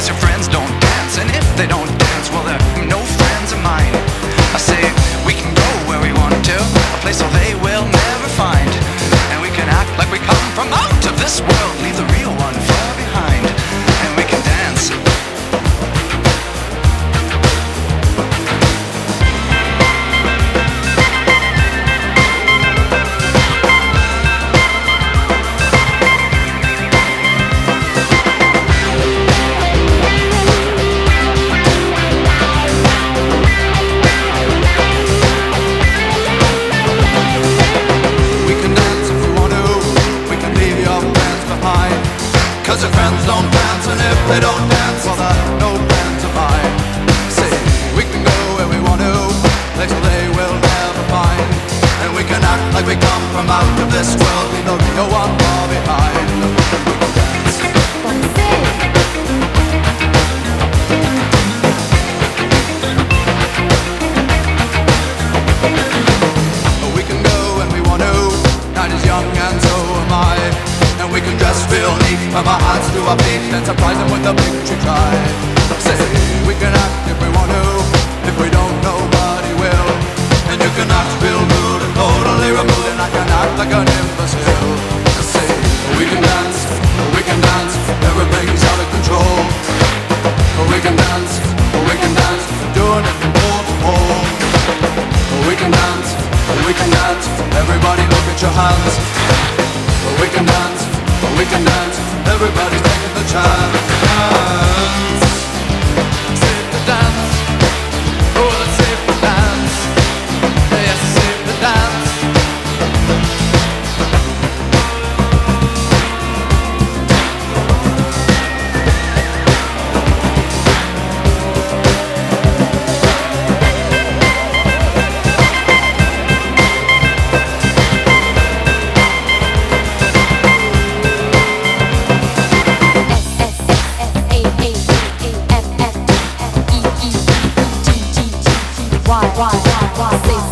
Cause your friends don't dance, and if they don't dance, well, they're no friends of mine. I say, we can go where we want to, a place all they will never find. And we can act like we come from out of this world, leave the real one for Cause your friends don't dance, and if they don't dance, well, they're no friends of mine. Say, we can go where we want to, places they will never find. And we can act like we come from out of this world, leave the real one far behind. And surprise them with a victory cry. Say we can act if we want to. If we don't, nobody will. And you can act real rude and totally removed, and I can act like an imbecile. Say we can dance, we can dance. Everything's out of control. We can dance, we can dance. Doing it from pole to pole. We can dance, we can dance. Everybody look at your hands. We can dance, we can dance. Everybody's taking the chance.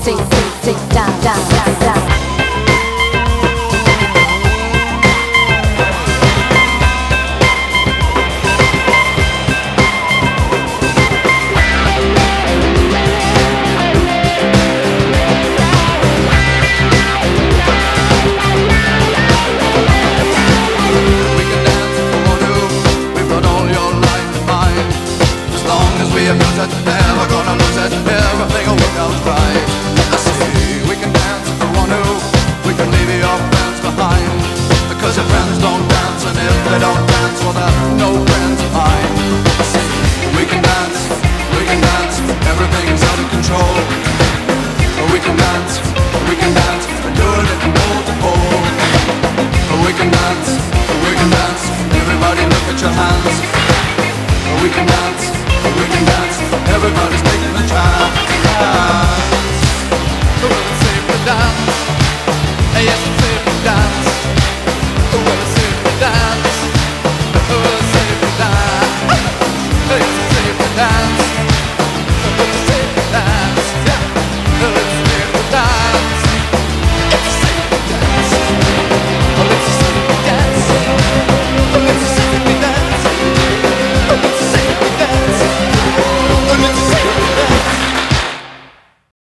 We